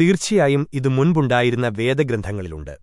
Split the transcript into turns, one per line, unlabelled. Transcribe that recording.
തീർച്ചയായും ഇത് മുൻപുണ്ടായിരുന്ന വേദഗ്രന്ഥങ്ങളിലുണ്ട്.